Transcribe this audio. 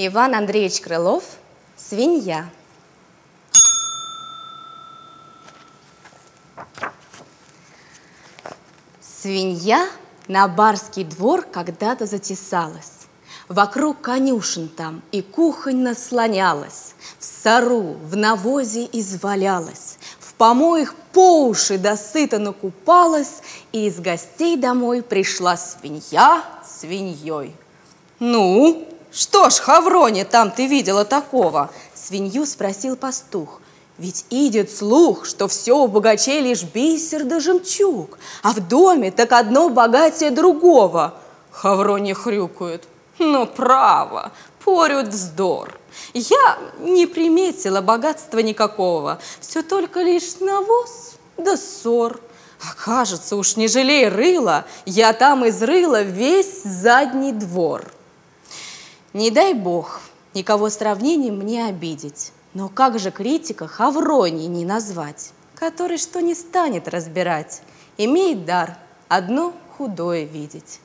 Иван Андреевич Крылов «Свинья». Свинья на барский двор когда-то затесалась. Вокруг конюшен там и кухонь наслонялась, В сару, в навозе извалялась, В помоях по уши досыта накупалась, И из гостей домой пришла свинья свиньей. «Ну, что ж, Хавроне, там ты видела такого?» Свинью спросил пастух. Ведь идет слух, что все у богачей лишь бисер да жемчуг, А в доме так одно богатие другого. Хавроне хрюкает. Но право, порют вздор. Я не приметила богатства никакого, Все только лишь навоз да ссор. А кажется, уж не жалей рыла, Я там изрыла весь задний двор. Не дай бог никого сравнением мне обидеть, Но как же критика Хавроний не назвать, Который что не станет разбирать, Имеет дар одно худое видеть.